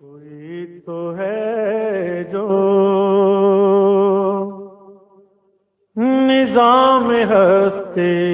کوئی تو ہے جو نظام ہستے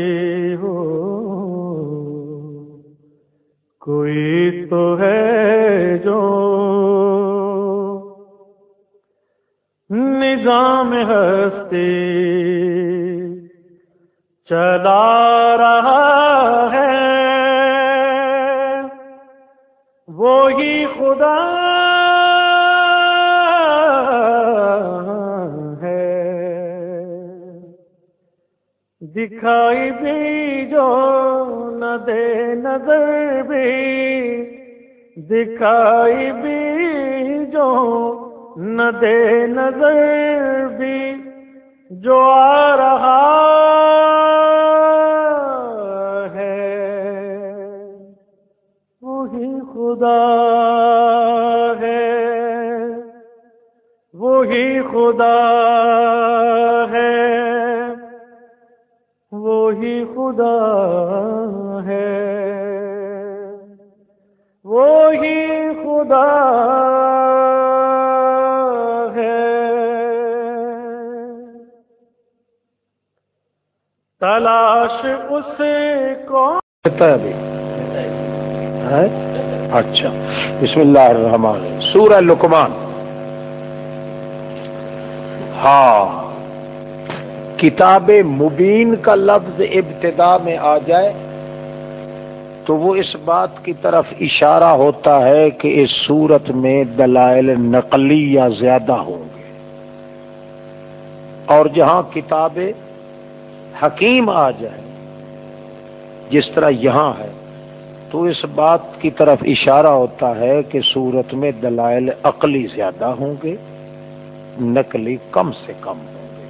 ہے۔ تلاش اس کو کہتا ہے ابھی؟ اچھا۔ بسم اللہ الرحمن سورہ لقمان۔ ہاں۔ کتاب مبین کا لفظ ابتدا میں آ جائے۔ تو وہ اس بات کی طرف اشارہ ہوتا ہے کہ اس صورت میں دلائل نقلی یا زیادہ ہوں گے۔ اور جہاں کتاب حکیم آ جائے، جس طرح یہاں ہے، تو اس بات کی طرف اشارہ ہوتا ہے کہ صورت میں دلائل عقلی زیادہ ہوں گے، نقلی کم سے کم ہوں گے۔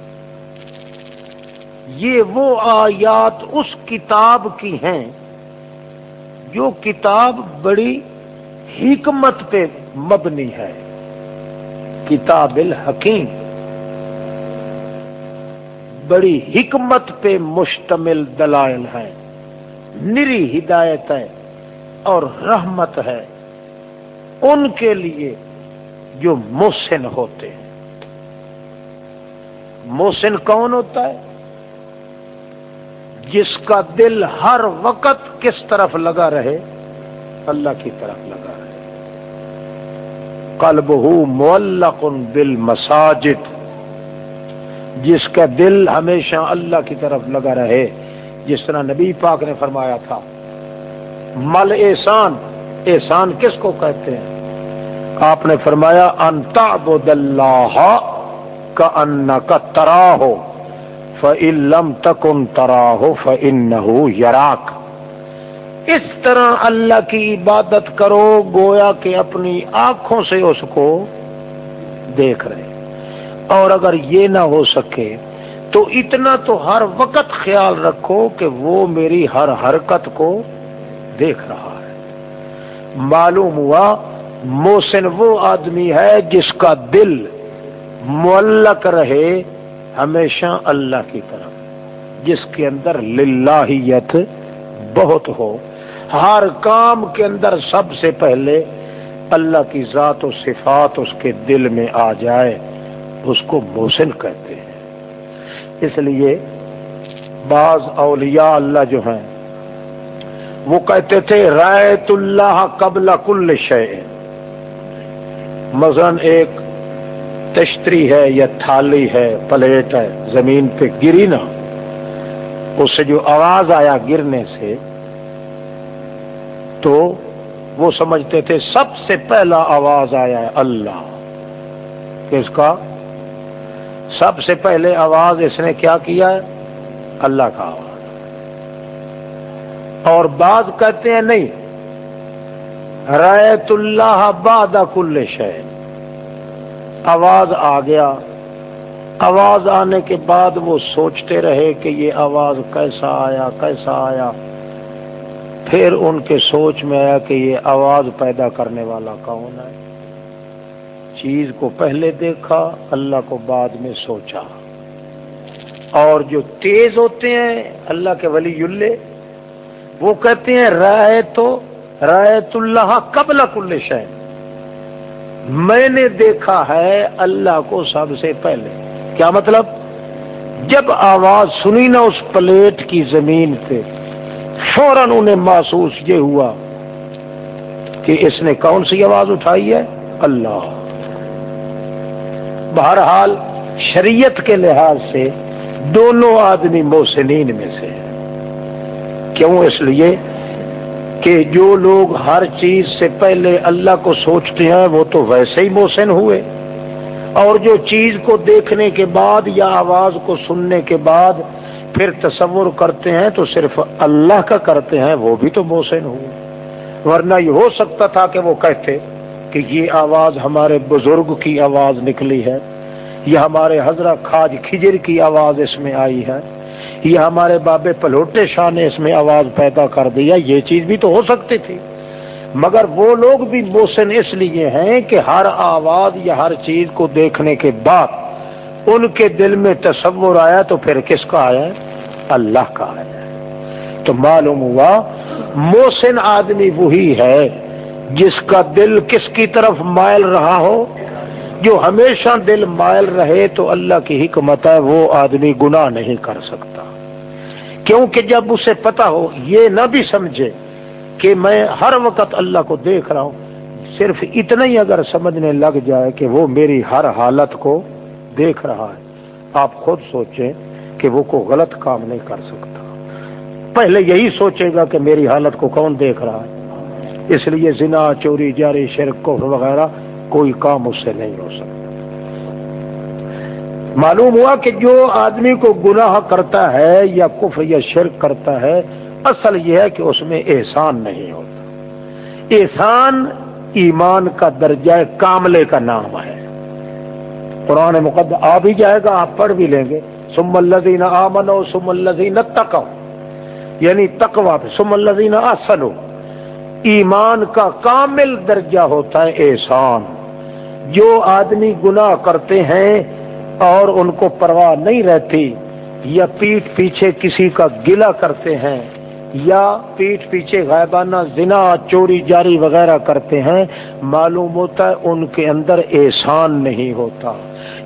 یہ وہ آیات اس کتاب کی ہیں جو کتاب بڑی حکمت پہ مبنی ہے۔ کتاب الحکیم۔ بڑی حکمت پہ مشتمل دلائل ہیں۔ نری ہدایت ہے اور رحمت ہے۔ ان کے لیے جو محسن ہوتے ہیں۔ محسن کون ہوتا ہے؟ جس کا دل ہر وقت کس طرف لگا رہے، اللہ کی طرف لگا رہے۔ قلب ہو معلق بل مساجد جس کا دل ہمیشہ اللہ کی طرف لگا رہے، جس طرح نبی پاک نے فرمایا تھا۔ مل احسان احسان کس کو کہتے ہیں؟ آپ نے فرمایا انتا بد اللہ کا ان کا ترا ہو فعلم تک ان ترا ہو فن یراک اس طرح اللہ کی عبادت کرو، گویا کہ اپنی آنکھوں سے اس کو دیکھ رہے۔ اور اگر یہ نہ ہو سکے، تو اتنا تو ہر وقت خیال رکھو کہ وہ میری ہر حرکت کو دیکھ رہا ہے۔ معلوم ہوا موسن وہ آدمی ہے جس کا دل معلق رہے ہمیشہ اللہ کی طرف، جس کے اندر للہیت بہت ہو، ہر کام کے اندر سب سے پہلے اللہ کی ذات و صفات اس کے دل میں آ جائے، اس کو موسن کہتے ہیں۔ اس لیے بعض اولیاء اللہ جو ہیں، وہ کہتے تھے، رایت اللہ قبل کل شے مثلا ایک تشتری ہے یا تھالی ہے، پلیٹ ہے، زمین پہ گری نا اس سے جو آواز آیا گرنے سے، تو وہ سمجھتے تھے سب سے پہلا آواز آیا ہے اللہ۔ کس کا؟ سب سے پہلے آواز اس نے کیا کیا ہے؟ اللہ کا آواز۔ اور بعض کہتے ہیں نہیں ریت اللہ باد کل شہر آواز آ گیا۔ آواز آنے کے بعد وہ سوچتے رہے کہ یہ آواز کیسا آیا کیسا آیا۔ پھر ان کے سوچ میں آیا کہ یہ آواز پیدا کرنے والا کون ہے۔ چیز کو پہلے دیکھا، اللہ کو بعد میں سوچا۔ اور جو تیز ہوتے ہیں، اللہ کے ولی وہ کہتے ہیں رائے تو رایت اللہ قبل کل شہ میں نے دیکھا ہے اللہ کو سب سے پہلے۔ کیا مطلب؟ جب آواز سنی نا اس پلیٹ کی زمین پہ، فوراً انہیں محسوس یہ ہوا کہ اس نے کون سی آواز اٹھائی ہے؟ اللہ۔ بہرحال، شریعت کے لحاظ سے دونوں آدمی موسنین میں سے کیوں اس لیے؟ کہ جو لوگ ہر چیز سے پہلے اللہ کو سوچتے ہیں، وہ تو ویسے ہی محسن ہوئے۔ اور جو چیز کو دیکھنے کے بعد یا آواز کو سننے کے بعد پھر تصور کرتے ہیں، تو صرف اللہ کا کرتے ہیں، وہ بھی تو محسن ہوئے۔ ورنہ یہ ہو سکتا تھا کہ وہ کہتے کہ یہ آواز ہمارے بزرگ کی آواز نکلی ہے یا ہمارے حضرت خاج کھجر کی آواز اس میں آئی ہے۔ یہ ہمارے بابے پلوٹے شاہ نے اس میں آواز پیدا کر دیا، یہ چیز بھی تو ہو سکتی تھی۔ مگر وہ لوگ بھی موسن اس لیے ہیں کہ ہر آواز یا ہر چیز کو دیکھنے کے بعد ان کے دل میں تصور آیا تو پھر کس کا آیا؟ اللہ کا آیا۔ تو معلوم ہوا، موسن آدمی وہی ہے جس کا دل کس کی طرف مائل رہا ہو جو ہمیشہ دل مائل رہے تو اللہ کی حکمت ہے، وہ آدمی گناہ نہیں کر سکتا۔ کیونکہ جب اسے پتا ہو، یہ نہ بھی سمجھے کہ میں ہر وقت اللہ کو دیکھ رہا ہوں، صرف اتنا ہی اگر سمجھنے لگ جائے کہ وہ میری ہر حالت کو دیکھ رہا ہے۔ آپ خود سوچیں کہ وہ کو غلط کام نہیں کر سکتا۔ پہلے یہی سوچے گا کہ میری حالت کو کون دیکھ رہا ہے۔ اس لیے زنا، چوری، جاری، شرک کو وغیرہ کوئی کام اس سے نہیں ہو سکتا۔ معلوم ہوا کہ جو آدمی کو گناہ کرتا ہے یا کف یا شرک کرتا ہے، اصل یہ ہے کہ اس میں احسان نہیں ہوتا۔ احسان ایمان کا درجہ کاملے کا نام ہے۔ قرآن مقد آ بھی جائے گا، آپ پڑھ بھی لیں گے۔ سم الزین آمن ہو سم الزین تکو یعنی تکوا سم الزین اصل ایمان کا کامل درجہ ہوتا ہے احسان۔ جو آدمی گناہ کرتے ہیں اور ان کو پرواہ نہیں رہتی یا پیٹ پیچھے کسی کا گلا کرتے ہیں یا پیٹ پیچھے غائبانہ زنا، چوری، جاری وغیرہ کرتے ہیں، معلوم ہوتا ہے ان کے اندر احسان نہیں ہوتا۔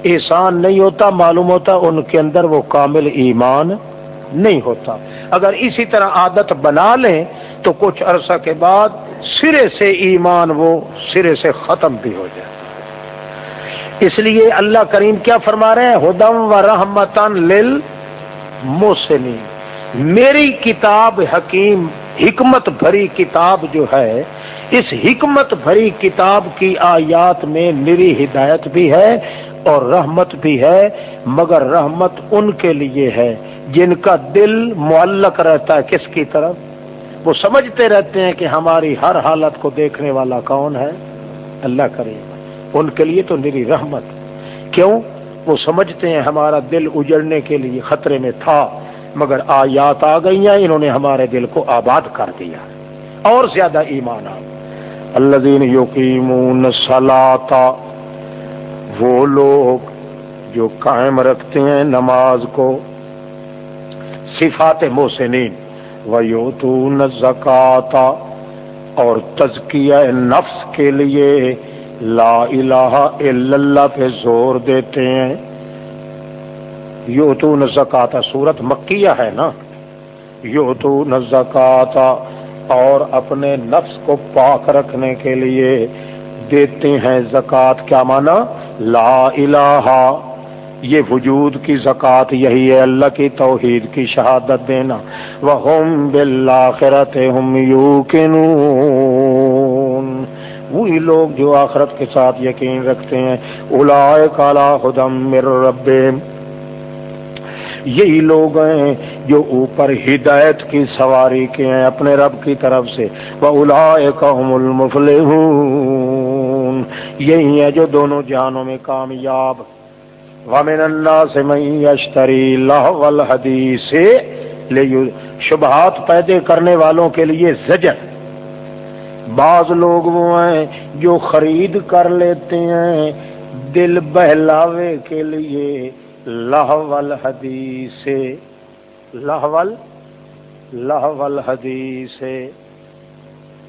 احسان نہیں ہوتا، معلوم ہوتا ان کے اندر وہ کامل ایمان نہیں ہوتا۔ اگر اسی طرح عادت بنا لیں تو کچھ عرصہ کے بعد سرے سے ایمان وہ سرے سے ختم بھی ہو جائے۔ اس لیے اللہ کریم کیا فرما رہے ہیں؟ ہدم و رحمتن لل موسنی میری کتاب حکیم، حکمت بھری کتاب جو ہے، اس حکمت بھری کتاب کی آیات میں میری ہدایت بھی ہے اور رحمت بھی ہے، مگر رحمت ان کے لیے ہے جن کا دل معلق رہتا ہے۔ کس کی طرف؟ وہ سمجھتے رہتے ہیں کہ ہماری ہر حالت کو دیکھنے والا کون ہے؟ اللہ کریم۔ ان کے لیے تو میری رحمت۔ کیوں؟ وہ سمجھتے ہیں ہمارا دل اجڑنے کے لیے خطرے میں تھا، مگر آیات آ گئی ہیں، انہوں نے ہمارے دل کو آباد کر دیا۔ اور زیادہ ایمان آ۔ اللہ یقین سلاتا وہ لوگ جو قائم رکھتے ہیں نماز کو۔ صفات محسنین۔ و یوتون زکاتا اور تزکیہ نفس کے لیے لا الہ الا اللہ پہ زور دیتے ہیں۔ یو تو نزکاتا سورت مکیہ ہے نا۔ یو تو نزکاتا اور اپنے نفس کو پاک رکھنے کے لیے دیتے ہیں زکوٰۃ کیا مانا؟ لا الہ۔ یہ وجود کی زکوٰۃ یہی ہے اللہ کی توحید کی شہادت دینا۔ وہ ہوم بالآخرت ہم یو وہی لوگ جو آخرت کے ساتھ یقین رکھتے ہیں۔ الا کالا خدم مر رب یہی لوگ ہیں جو اوپر ہدایت کی سواری کے ہیں اپنے رب کی طرف سے۔ وہ الا المفل یہی ہے جو دونوں جہانوں میں کامیاب۔ ومن اللہ سے میں اشتری اللہ حدیث لے شبہات پیدے کرنے والوں کے لیے زجر۔ بعض لوگ وہ ہیں جو خرید کر لیتے ہیں، دل بہلاوے کے لیے لاہول حدیث لاہول لاہول حدیث۔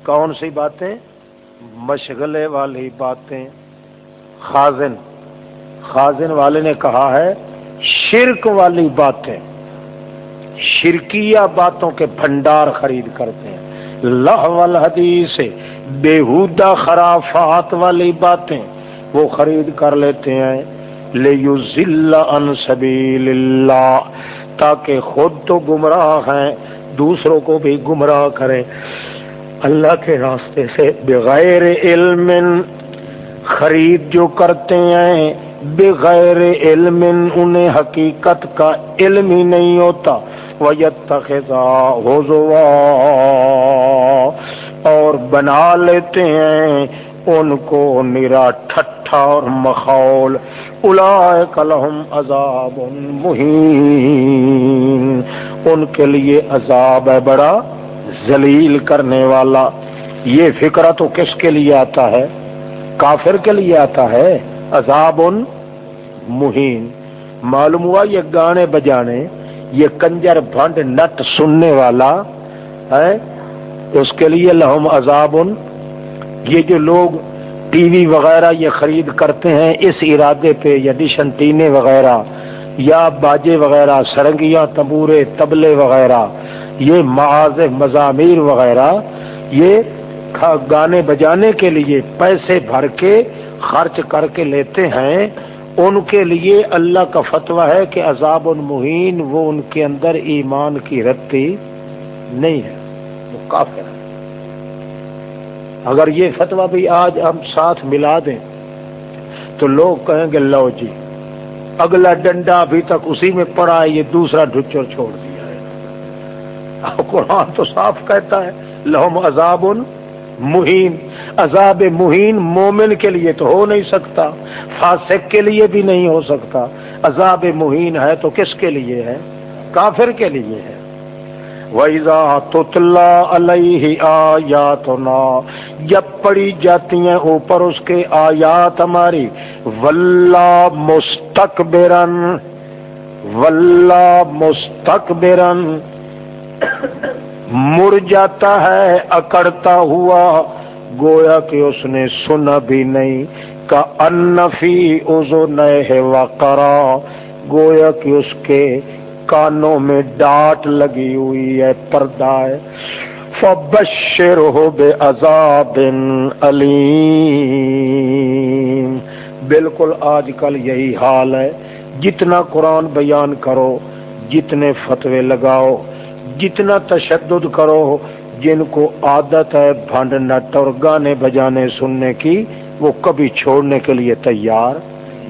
کون سی باتیں؟ مشغلے والی باتیں۔ خازن خازن والے نے کہا ہے، شرک والی باتیں، شرکیہ باتوں کے بھنڈار خرید کرتے ہیں۔ لہ والحدیث بےحودہ خرافات والی باتیں وہ خرید کر لیتے ہیں۔ لے ان سبیل اللہ تاکہ خود تو گمراہ ہیں، دوسروں کو بھی گمراہ کریں۔ اللہ کے راستے سے بغیر علم خرید جو کرتے ہیں، بغیر علم انہیں حقیقت کا علم ہی نہیں ہوتا۔ اور بنا لیتے ہیں ان کو نرا ٹھٹھا اور مخول۔ الحم عذاب مہین۔ ان کے لیے عذاب ہے بڑا ذلیل کرنے والا۔ یہ فکرہ تو کس کے لیے آتا ہے؟ کافر کے لیے آتا ہے۔ عذاب مہین۔ معلوم ہوا یہ گانے بجانے یہ کنجر بھنڈ نٹ سننے والا ہے اس کے لیے لہم عذاب یہ جو لوگ ٹی وی وغیرہ یہ خرید کرتے ہیں، اس ارادے پہ یا ڈشن ٹینے وغیرہ، یا باجے وغیرہ، سرنگیاں تبورے تبلے وغیرہ، یہ معاذ مضامیر وغیرہ، یہ گانے بجانے کے لیے پیسے بھر کے خرچ کر کے لیتے ہیں ان کے لیے اللہ کا فتویٰ ہے کہ عذاب المحین وہ ان کے اندر ایمان کی رتی نہیں ہے، وہ کافر ہے۔ اگر یہ فتویٰ بھی آج ہم ساتھ ملا دیں تو لوگ کہیں گے، لو جی اگلا ڈنڈا ابھی تک اسی میں پڑا ہے، یہ دوسرا ڈھچر چھوڑ دیا ہے۔ قرآن تو صاف کہتا ہے، لہم عذاب مہین، عذاب مہین مومن کے لیے تو ہو نہیں سکتا، فاسق کے لیے بھی نہیں ہو سکتا۔ عذاب مہین ہے تو کس کے لیے ہے؟ کافر کے لیے ہے۔ ویزا تتلا علیہ آیات جب پڑی جاتی ہیں اوپر اس کے آیات ہماری ولہ مستقبرن ولہ مستقبرن مر جاتا ہے، اکڑتا ہوا۔ گویا کہ اس نے سنا بھی نہیں کا انفی ازو نئے وقرا۔ گویا کہ اس کے کانوں میں ڈانٹ لگی ہوئی ہے، پردہ ہے۔ فبشر ہو بے عذاب علیم۔ بالکل آج کل یہی حال ہے۔ جتنا قرآن بیان کرو، جتنے فتوے لگاؤ جتنا تشدد کرو، جن کو عادت ہے بھانڈنا ٹرگانے گانے بجانے، سننے کی، وہ کبھی چھوڑنے کے لیے تیار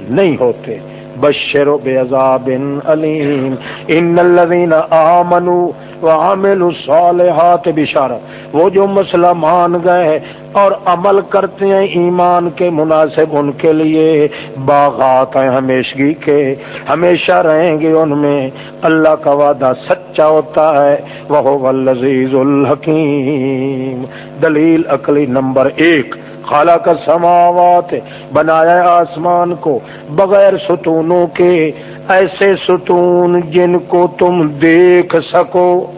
نہیں ہوتے۔ بشر و بے عذاب علیم۔ ان الذین آمنوا وعملوا الصالحات بشارت وہ جو مسئلہ مان گئے اور عمل کرتے ہیں ایمان کے مناسب ان کے لیے، باغات ہیں ہمیشگی کے، ہمیشہ رہیں گے ان میں۔ اللہ کا وعدہ سچا ہوتا ہے وہ لذیذ الحکیم۔ دلیل عقلی نمبر ایک۔ خالہ کا سماوات بنایا آسمان کو، بغیر ستونوں کے، ایسے ستون جن کو تم دیکھ سکو۔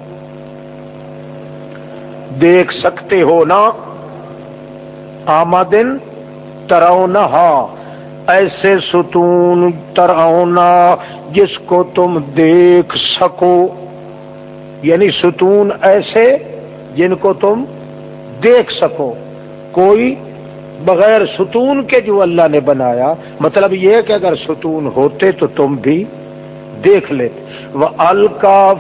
دیکھ سکتے ہو نا؟ آمدن ترونا ایسے ستون ترونا جس کو تم دیکھ سکو۔ یعنی ستون ایسے جن کو تم دیکھ سکو۔ کوئی بغیر ستون کے جو اللہ نے بنایا مطلب یہ کہ اگر ستون ہوتے تو تم بھی دیکھ لیتے۔ وہ الکا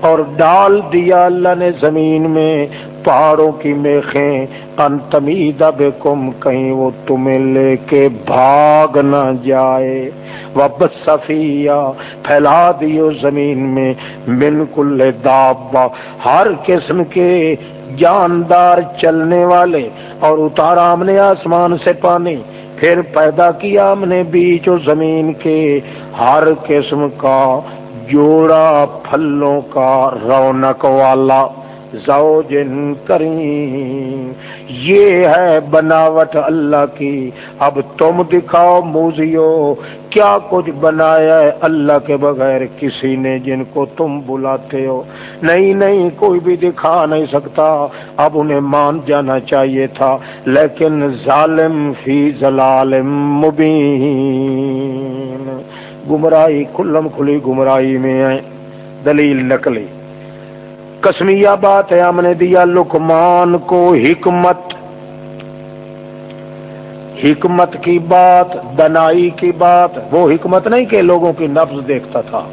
اور ڈال دیا اللہ نے زمین میں پہاڑوں کی میخیں۔ انتمید کم کہیں وہ تمہیں لے کے بھاگ نہ جائے۔ وہ بصفیہ پھیلا دیو زمین میں بالکل دابا ہر قسم کے جاندار چلنے والے اور اتارا ہم نے آسمان سے پانی، پھر پیدا کیا ہم نے بیچ و زمین کے ہر قسم کا جوڑا، پھلوں کا رونق والا زوجن کریم۔ یہ ہے بناوٹ اللہ کی۔ اب تم دکھاؤ موزیو کیا کچھ بنایا ہے اللہ کے بغیر کسی نے جن کو تم بلاتے ہو؟ نہیں نہیں، کوئی بھی دکھا نہیں سکتا۔ اب انہیں مان جانا چاہیے تھا، لیکن ظالم فی ظلالم مبین۔ گمراہی، کھلم کھلی گمراہی میں ہے دلیل نکلی کسمیا بات ہے، ہم نے دیا لکمان کو حکمت۔ حکمت کی بات، دنائی کی بات، وہ حکمت نہیں کہ لوگوں کی نفز دیکھتا تھا،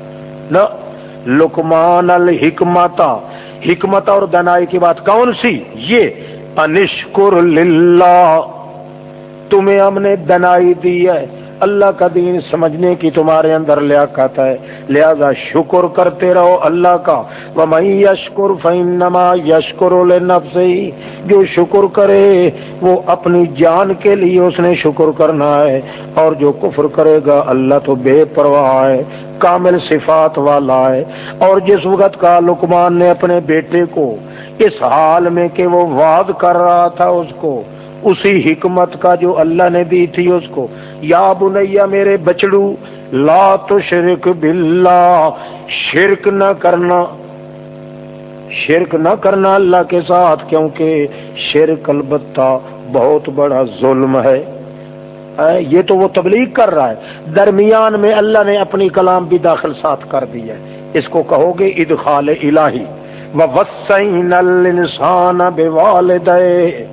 نہ۔ لکمان الحکمت، حکمت اور دنائی کی بات کون سی؟ یہ، انشکر للہ۔ تمہیں ہم نے دنائی دی ہے۔ اللہ کا دین سمجھنے کی تمہارے اندر لیاقت ہے۔ لہذا شکر کرتے رہو اللہ کا۔ وہ یشکر فینما یشکر سے جو شکر کرے، وہ اپنی جان کے لیے اس نے شکر کرنا ہے۔ اور جو کفر کرے گا، اللہ تو بے پرواہ ہے، کامل صفات والا ہے۔ اور جس وقت کا لکمان نے اپنے بیٹے کو اس حال میں کہ وہ واد کر رہا تھا اس کو اسی حکمت کا جو اللہ نے دی تھی اس کو۔ یا بنیا میرے بچڑو، لا تو شرک باللہ، شرک نہ کرنا۔ شرک نہ کرنا اللہ کے ساتھ، کیونکہ شرک البتہ بہت بڑا ظلم ہے۔ یہ تو وہ تبلیغ کر رہا ہے۔ درمیان میں اللہ نے اپنی کلام بھی داخل ساتھ کر دی ہے۔ اس کو کہو گے ادخال الہی۔ وسین الانسان بے والدے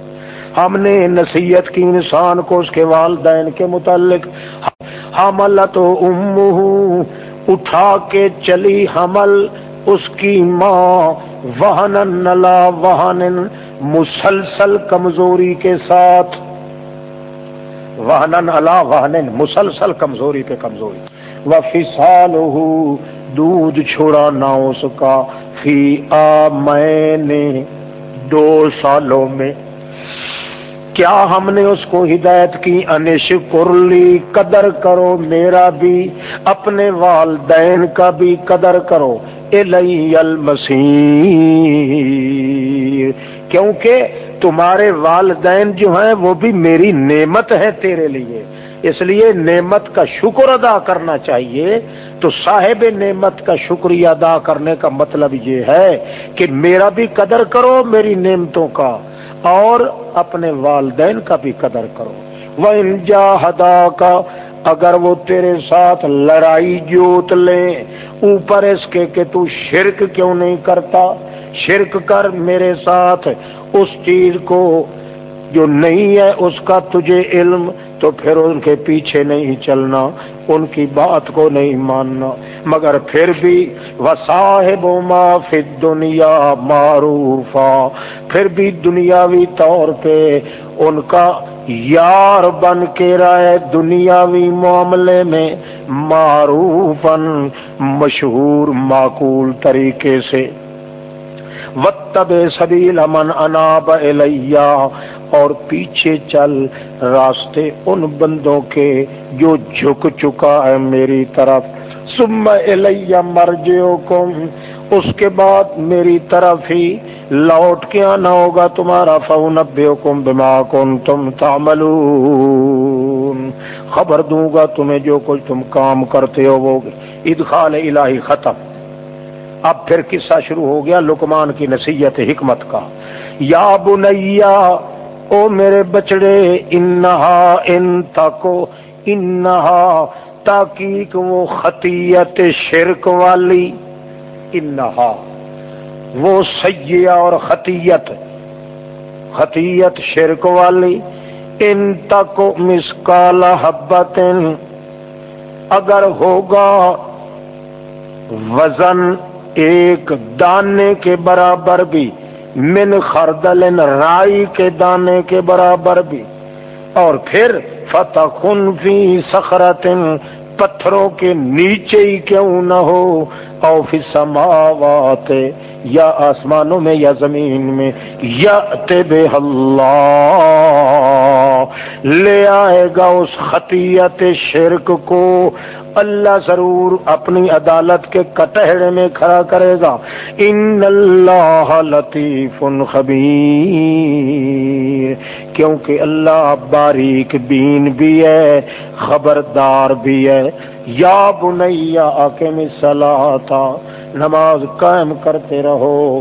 ہم نے نصیحت کی انسان کو اس کے والدین کے متعلق۔ حمل تو ام اٹھا کے چلی حمل۔ اس کی ماں وہن نلا وہن مسلسل کمزوری کے ساتھ۔ وہن الا وہن مسلسل کمزوری پہ کمزوری۔ وہ فسال دودھ چھوڑا نہ اس کا۔ فی آ، میں نے دو سالوں میں کیا ہم نے اس کو ہدایت کی؟ انش کرلی قدر کرو میرا بھی، اپنے والدین کا بھی قدر کرو۔ المسیح کیونکہ تمہارے والدین جو ہیں، وہ بھی میری نعمت ہے تیرے لیے۔ اس لیے نعمت کا شکر ادا کرنا چاہیے۔ تو صاحب نعمت کا شکریہ ادا کرنے کا مطلب یہ ہے کہ میرا بھی قدر کرو میری نعمتوں کا۔ اور اپنے والدین کا بھی قدر کرو۔ وہ انجا ہدا کا اگر وہ تیرے ساتھ لڑائی جوت لے، اوپر اس کے کہ تو شرک کیوں نہیں کرتا؟ شرک کر میرے ساتھ، اس چیز کو جو نہیں ہے اس کا تجھے علم تو پھر ان کے پیچھے نہیں چلنا، ان کی بات کو نہیں ماننا۔ مگر پھر بھی وصاحب ما فی دنیا معروفا۔ پھر بھی دنیاوی طور پہ ان کا یار بن کے رہے دنیاوی معاملے میں معروف مشہور معقول طریقے سے۔ وتب سبیل من اناب الیہ اور پیچھے چل راستے ان بندوں کے جو جھک چکا ہے میری طرف۔ سم الیہ مرجعکم، اس کے بعد میری طرف ہی لوٹ کے آنا ہوگا تمہارا۔ فون حکم بما کن تم تامل خبر دوں گا تمہیں جو کچھ تم کام کرتے ہو، وہ ادخال الہی ختم۔ اب پھر قصہ شروع ہو گیا لکمان کی نصیحت حکمت کا۔ یا بنیا او میرے بچڑے، انہا ان تاکو انہا تاکیق وہ خطیت شرک والی، انہا وہ سیاح اور خطیت خطیت شرک والی، ان تک مسکال حبت، اگر ہوگا وزن ایک دانے کے برابر بھی من خردل رائی کے دانے کے برابر بھی۔ اور پھر فتح فی سخرت پتھروں کے نیچے ہی کیوں نہ ہو۔ او فی السماوات یا آسمانوں میں یا زمین میں یا بے اللہ، لے آئے گا اس خطیت شرک کو۔ اللہ ضرور اپنی عدالت کے کٹہرے میں کھڑا کرے گا۔ ان اللہ لطیف خبیر۔ کیونکہ اللہ باریک بین بھی ہے، خبردار بھی ہے۔ یا بنیا آکے میں تھا نماز قائم کرتے رہو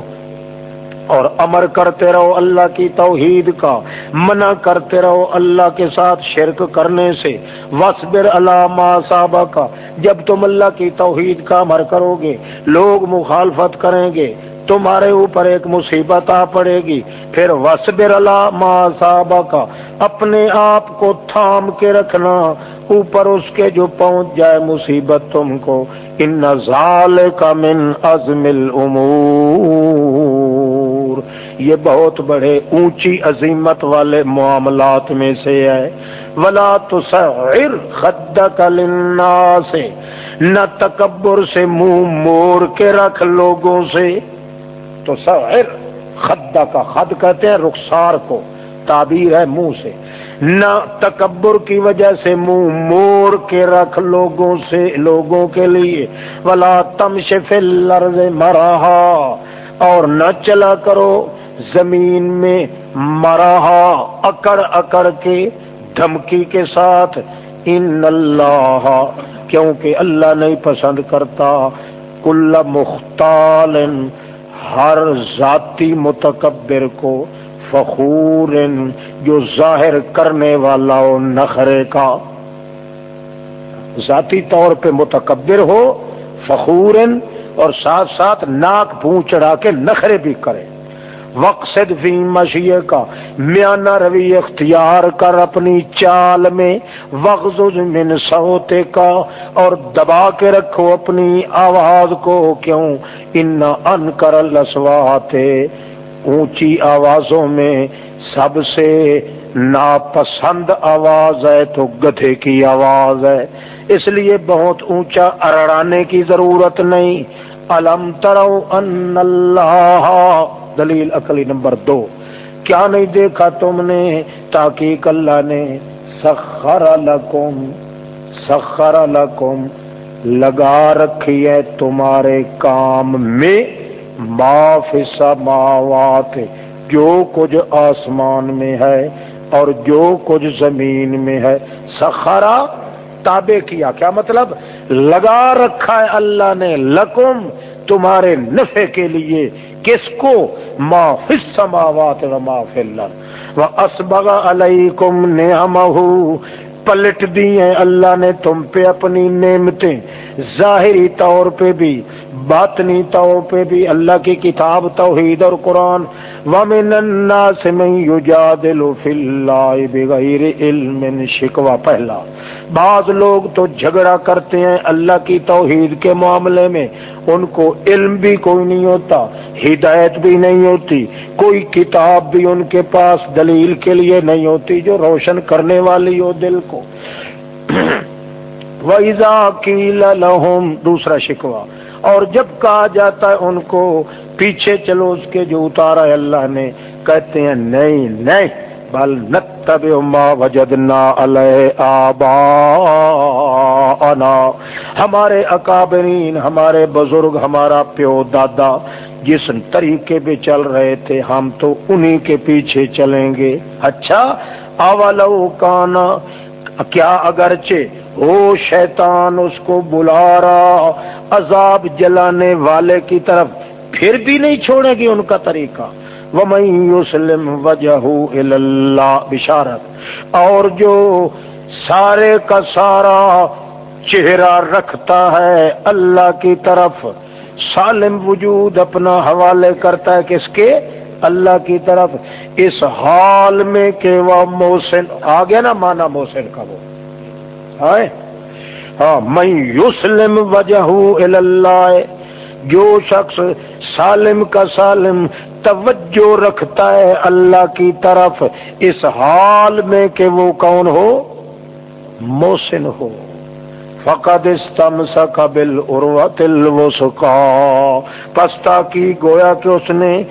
اور امر کرتے رہو اللہ کی توحید کا، منع کرتے رہو اللہ کے ساتھ شرک کرنے سے۔ وسبر علامہ صابہ کا جب تم اللہ کی توحید کا امر کرو گے، لوگ مخالفت کریں گے۔ تمہارے اوپر ایک مصیبت آ پڑے گی۔ پھر وسبر علامہ صابہ کا اپنے آپ کو تھام کے رکھنا۔ اوپر اس کے جو پہنچ جائے مصیبت تم کو۔ ان نظال کا من ازم الامور۔ یہ بہت بڑے اونچی عظیمت والے معاملات میں سے ہے۔ ولا تو خد سے نہ تکبر سے منہ موڑ کے رکھ لوگوں سے۔ تو سر خدا کا خد کہتے ہیں، رخسار کو۔ تعبیر ہے منہ سے۔ نہ تکبر کی وجہ سے منہ موڑ کے رکھ لوگوں سے، لوگوں کے لیے۔ ولا تم شفل مرا اور نہ چلا کرو زمین میں مرا اکڑ اکڑ کے، دھمکی کے ساتھ۔ ان اللہ کیونکہ اللہ نہیں پسند کرتا۔ کل مختال۔ ہر ذاتی متکبر کو فخور جو ظاہر کرنے والا ہو نخرے کا۔ ذاتی طور پہ متکبر ہو فخور اور ساتھ ساتھ ناک پون چڑھا کے نخرے بھی کرے۔ وقصد فی مشیے کا میانہ روی اختیار کر اپنی چال میں وقز من سوتے کا اور دبا کے رکھو اپنی آواز کو، کیوں؟ ان ان کر لسواتے اونچی آوازوں میں سب سے ناپسند آواز ہے، تو گدھے کی آواز ہے۔ اس لیے بہت اونچا ارڑانے کی ضرورت نہیں۔ الم ترو ان اللہ دلیل عقلی نمبر دو۔ کیا نہیں دیکھا تم نے تاکہ اللہ نے؟ سخر لکم سخر لکم، لگا رکھی ہے تمہارے کام میں معاف سماوات جو کچھ آسمان میں ہے اور جو کچھ زمین میں ہے۔ سخرا تابع کیا؟ کیا مطلب؟ لگا رکھا ہے اللہ نے لکم تمہارے نفع کے لیے، کس کو؟ ما فی السماوات و ما فی الارض۔ و اسبغ علیکم نعمہ پلٹ دی ہیں اللہ نے تم پہ اپنی نعمتیں۔ ظاہری طور پہ بھی، باطنی طور پہ بھی اللہ کی کتاب، توحید اور قرآن۔ بغیر علم شکوا پہلا۔ بعض لوگ تو جھگڑا کرتے ہیں اللہ کی توحید کے معاملے میں۔ ان کو علم بھی کوئی نہیں ہوتا، ہدایت بھی نہیں ہوتی، کوئی کتاب بھی ان کے پاس دلیل کے لیے نہیں ہوتی جو روشن کرنے والی ہو دل کو۔ لَهُمْ، دوسرا شکوا اور جب کہا جاتا ہے ان کو، پیچھے چلو اس کے جو اتارا ہے اللہ نے، کہتے ہیں، نہیں نہیں، بل نتبع ما وجدنا علیہ آباءنا۔ ہمارے اکابرین، ہمارے بزرگ، ہمارا پیو دادا، جس طریقے پہ چل رہے تھے، ہم تو انہی کے پیچھے چلیں گے۔ اچھا اولو کانا کیا اگرچہ ہو شیطان اس کو بلا رہا، عذاب جلانے والے کی طرف پھر بھی نہیں چھوڑے گی ان کا طریقہ۔ ومن وجہ بشارت۔ اور جو سارے کا سارا چہرہ رکھتا ہے، اللہ کی طرف سالم وجود اپنا حوالے کرتا ہے کس کے اللہ کی طرف اس حال میں کہ وہ محسن آ گیا نا مانا محسن کا وہ۔ ہاں میں وجہ اللہ جو شخص سالم کا سالم توجہ رکھتا ہے اللہ کی طرف، اس حال میں کہ وہ کون ہو؟ موسن ہو۔ فقد استمسک بالعروت الوسقا پستا کی گویا کہ اس نے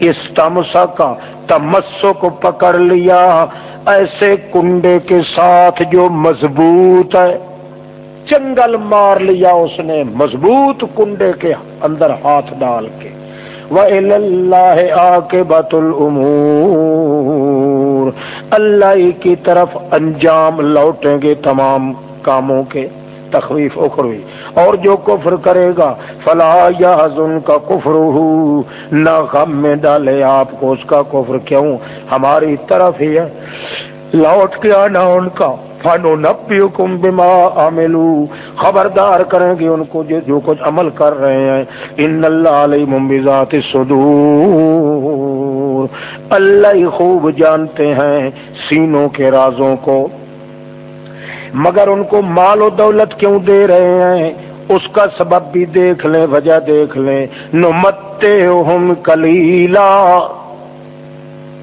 استمسک تمسک پکڑ لیا۔ ایسے کنڈے کے ساتھ جو مضبوط ہے چنگل مار لیا اس نے۔ مضبوط کنڈے کے اندر ہاتھ ڈال کے۔ وہ اللہ آ کے بت اللہ کی طرف انجام لوٹیں گے تمام کاموں کے۔ تخویف اخروی۔ اور جو کفر کرے گا، فلا یا حضن کا کفر ہو نہ غم میں ڈالے آپ کو اس کا کفر۔ کیوں؟ ہماری طرف ہی ہے۔ لوٹ کے آنا ان کا۔ فنو نبی حکم بما عملو۔ خبردار کریں گے ان کو جو کچھ عمل کر رہے ہیں۔ ان اللہ علیہ ممبزات صدور اللہ ہی خوب جانتے ہیں سینوں کے رازوں کو۔ مگر ان کو مال و دولت کیوں دے رہے ہیں؟ اس کا سبب بھی دیکھ لیں، وجہ دیکھ لیں۔ نمتے ہم کلیلا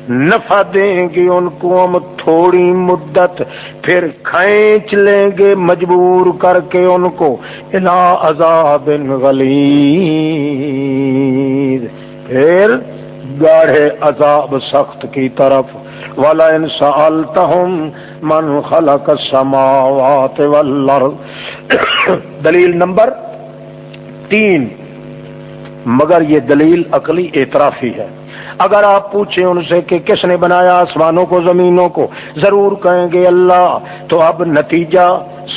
نفع دیں گے ان کو، ہم تھوڑی مدت پھر کھینچ لیں گے مجبور کر کے ان کو۔ الا عذاب غلیظ۔ پھر گاڑھے عذاب سخت کی طرف۔ والا ان سالتہم من خلق السماوات والارض دلیل نمبر تین. مگر یہ دلیل عقلی اعترافی ہے. اگر آپ پوچھیں ان سے کہ کس نے بنایا آسمانوں کو، زمینوں کو، ضرور کہیں گے اللہ، تو اب نتیجہ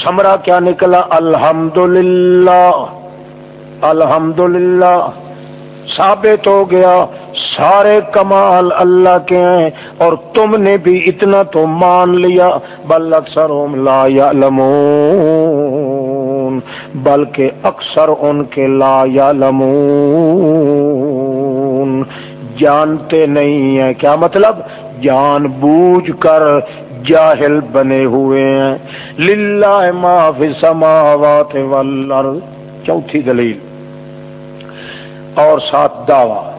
سمرا کیا نکلا؟ الحمد للہ الحمد للہ ثابت ہو گیا۔ سارے کمال اللہ کے ہیں اور تم نے بھی اتنا تو مان لیا، بل اکثر لا یا بلکہ اکثر ان کے لا یا جانتے نہیں ہیں۔ کیا مطلب؟ جان بوجھ کر جاہل بنے ہوئے ہیں۔ للہ ما فی السماوات والارض۔ چوتھی دلیل۔ اور ساتھ دعوی۔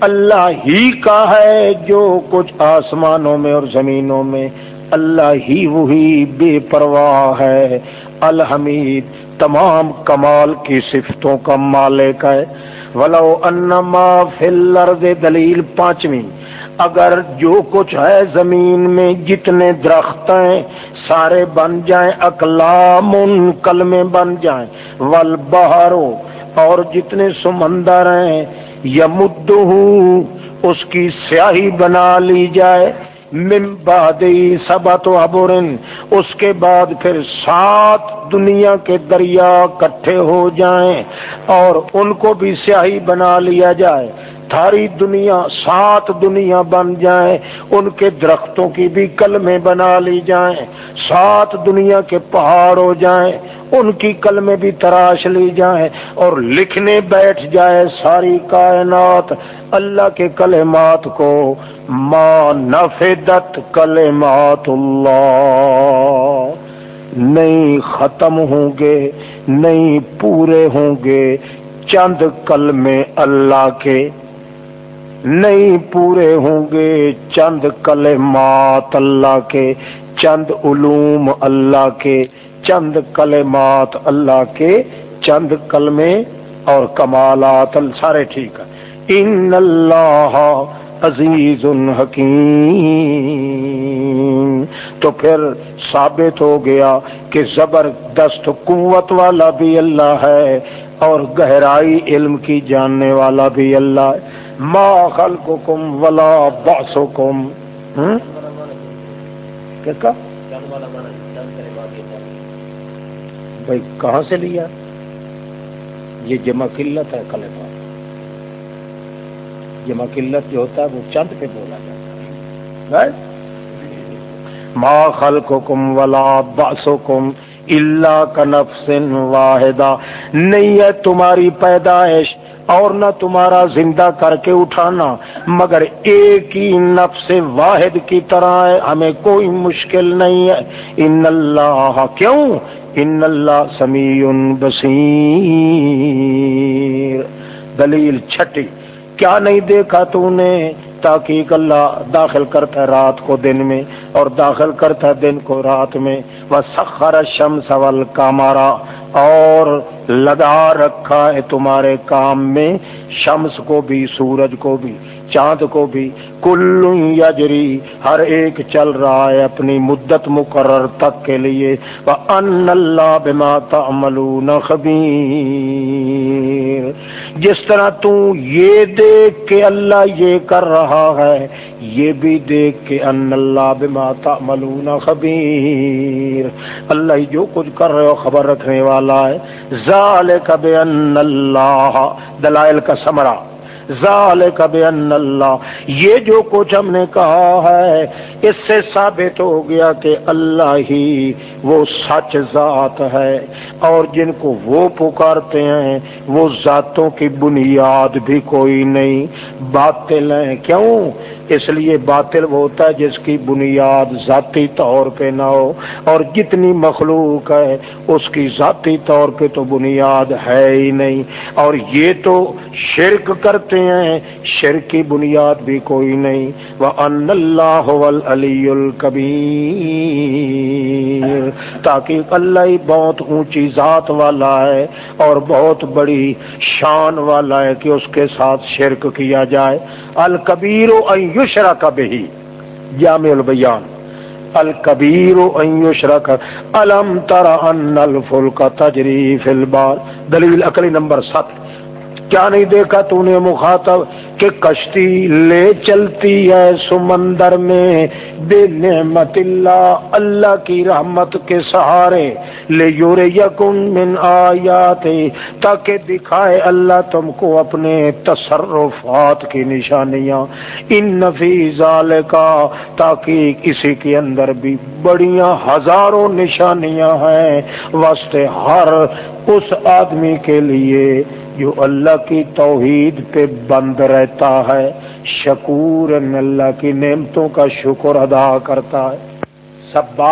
اللہ ہی کا ہے جو کچھ آسمانوں میں اور زمینوں میں، اللہ ہی وہی بے پرواہ ہے۔ الحمید، تمام کمال کی صفتوں کا مالک ہے۔ ولو انما فی الارض دلیل پانچویں، اگر جو کچھ ہے زمین میں جتنے درخت ہیں، سارے بن جائیں، اقلام کلمے بن جائیں۔ ول بہارو اور جتنے سمندر ہیں یمد اس کی سیاہی بنا لی جائے۔ سبا تو ابورن اس کے بعد پھر سات دنیا کے دریا کٹھے ہو جائیں اور ان کو بھی سیاہی بنا لیا جائے۔ ساری دنیا، سات دنیا بن جائیں، ان کے درختوں کی بھی کلمیں بنا لی جائیں، سات دنیا کے پہاڑ ہو جائیں، ان کی کلمیں بھی تراش لی جائیں، اور لکھنے بیٹھ جائے ساری کائنات اللہ کے کلمات کو، ما نفدت کلمات اللہ۔ نہیں ختم ہوں گے، نہیں پورے ہوں گے چند کلمے اللہ کے۔ نہیں پورے ہوں گے چند کلمات اللہ کے، چند علوم اللہ کے، چند کلمات اللہ کے، چند کلمے اور کمالات سارے ٹھیک ہے ان اللہ عزیز حکیم۔ تو پھر ثابت ہو گیا کہ زبردست قوت والا بھی اللہ ہے اور گہرائی علم کی جاننے والا بھی اللہ ہے۔ ما خلقکم ولا بعثکم کیا بھائی، کہاں سے لیا؟ یہ جمع قلت ہے کلمہ۔ جمع قلت جو ہوتا ہے وہ چند پہ بولا جاتا ہے۔ ما خلقکم ولا باسکم اللہ کا نفس واحدہ۔ نہیں ہے تمہاری پیدائش اور نہ تمہارا زندہ کر کے اٹھانا، مگر ایک ہی نفس واحد کی طرح ہے، ہمیں کوئی مشکل نہیں ہے۔ ان اللہ، کیوں؟ ان اللہ سمیع بصیر۔ دلیل چھٹی، کیا نہیں دیکھا تو نے؟ تاکہ اللہ داخل کرتا ہے رات کو دن میں، اور داخل کرتا ہے دن کو رات میں۔ وہ سخر شم سول کا مارا اور لگا رکھا ہے تمہارے کام میں، شمس کو بھی، سورج کو بھی، چاند کو بھی۔ کل یجری، ہر ایک چل رہا ہے اپنی مدت مقرر تک کے لیے۔ ان اللہ بما تعملون خبیر جس طرح تو یہ دیکھ کے اللہ یہ کر رہا ہے، یہ بھی دیکھ کے ان اللہ بما تعملون خبیر اللہ جو کچھ کر رہے ہو، خبر رکھنے والا ہے۔ ذالک بان اللہ دلائل کا سمرہ ذالک بان اللہ یہ جو کچھ ہم نے کہا ہے، اس سے ثابت ہو گیا کہ اللہ ہی وہ سچ ذات ہے۔ اور جن کو وہ پکارتے ہیں، وہ ذاتوں کی بنیاد بھی کوئی نہیں۔ باطل ہیں۔ کیوں؟ اس لیے باطل وہ ہوتا ہے جس کی بنیاد ذاتی طور پہ نہ ہو، اور جتنی مخلوق ہے، اس کی ذاتی طور پہ تو بنیاد ہے ہی نہیں۔ اور یہ تو شرک کرتے ہیں، شرک کی بنیاد بھی کوئی نہیں۔ وہ ان اللہ علی الکبیر تاکہ اللہ ہی بہت اونچی ذات والا ہے اور بہت بڑی شان والا ہے کہ اس کے ساتھ شرک کیا جائے۔ الکبیر یشرا کا بہی جامع البیان۔ الکبیر یشرا الم تر ان الفل کا تجریف البار دلیل اکلی نمبر سات۔ کیا نہیں دیکھا تو نے مخاطب کہ کشتی لے چلتی ہے سمندر میں؟ بے نعمت اللہ اللہ کی رحمت کے سہارے۔ لے یور یکن من آیات تاکہ دکھائے اللہ تم کو اپنے تصرفات کی نشانیاں۔ ان نفیز کا تاکہ کسی کے اندر بھی بڑیاں ہزاروں نشانیاں ہیں۔ واسطے ہر اس آدمی کے لیے جو اللہ کی توحید پہ بند رہتا ہے شکور اللہ کی نعمتوں کا شکر ادا کرتا ہے۔ سب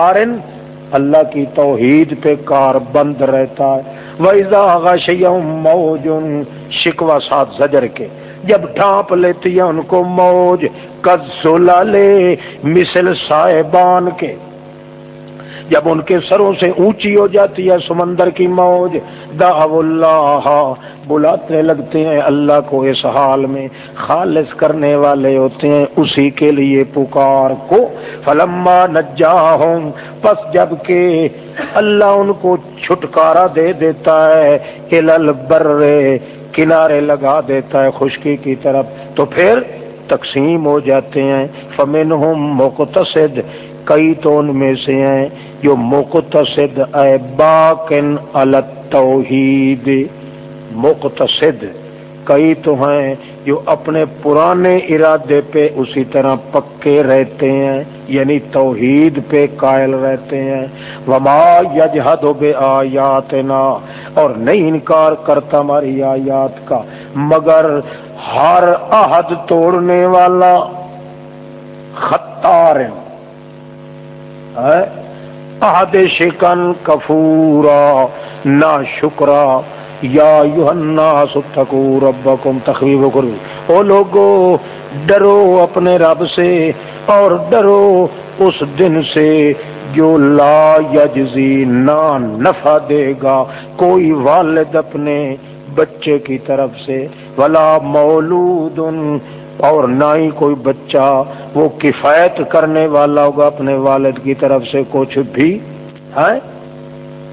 اللہ کی توحید پہ کار بند رہتا ہے۔ وہ موجن شکوا سات زجر کے۔ جب ڈھانپ لیتی ہے ان کو موج کزولا لے مثل صاحبان کے۔ جب ان کے سروں سے اونچی ہو جاتی ہے سمندر کی موج دا اللہ، بلاتے لگتے ہیں اللہ کو اس حال میں، خالص کرنے والے ہوتے ہیں اسی کے لیے پکار کو۔ فلما نجا ہوں پس جبکہ اللہ ان کو چھٹکارا دے دیتا ہے بر کنارے لگا دیتا ہے خشکی کی طرف، تو پھر تقسیم ہو جاتے ہیں۔ فمن ہوں مقتصد، کئی تو ان میں سے ہیں۔ مقتصد اے باکن التوحید، مقتصد، کئی تو ہیں جو اپنے پرانے ارادے پہ اسی طرح پکے رہتے ہیں یعنی توحید پہ قائل رہتے ہیں۔ وما یجہد بے آیات نا اور نہیں انکار کرتا ہماری آیات کا، مگر ہر عہد توڑنے والا خطار عہد شکن کفورا نہ شکرا. یا الناس اتقوا ربکم تخویب کرو او لوگو، ڈرو اپنے رب سے اور ڈرو اس دن سے جو لا یجزی نہ نفع دے گا۔ کوئی والد اپنے بچے کی طرف سے۔ ولا مولود اور نہ ہی کوئی بچہ وہ کفایت کرنے والا ہوگا اپنے والد کی طرف سے کچھ بھی۔ ہے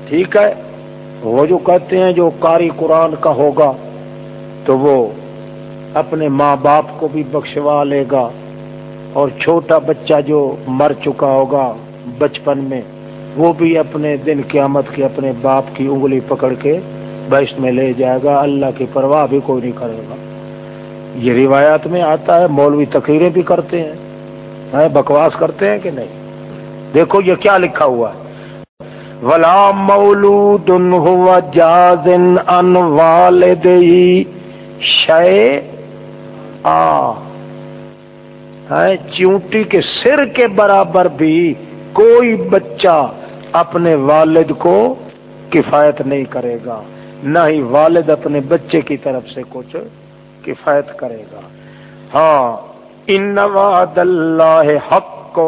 ٹھیک ہے؟ وہ جو کہتے ہیں جو کاری قرآن کا ہوگا، تو وہ اپنے ماں باپ کو بھی بخشوا لے گا۔ اور چھوٹا بچہ جو مر چکا ہوگا بچپن میں، وہ بھی اپنے دن قیامت کے اپنے باپ کی انگلی پکڑ کے بحث میں لے جائے گا۔ اللہ کی پرواہ بھی کوئی نہیں کرے گا۔ یہ روایات میں آتا ہے، مولوی تقریریں بھی کرتے ہیں۔ بکواس کرتے ہیں کہ نہیں؟ دیکھو یہ کیا لکھا ہوا ہے۔ ولا مولود ہوا جازن ان والدی شے آ چونٹی کے سر کے برابر بھی کوئی بچہ اپنے والد کو کفایت نہیں کرے گا۔ نہ ہی والد اپنے بچے کی طرف سے کچھ کفایت کرے گا۔ ہاں ان وعد اللہ حق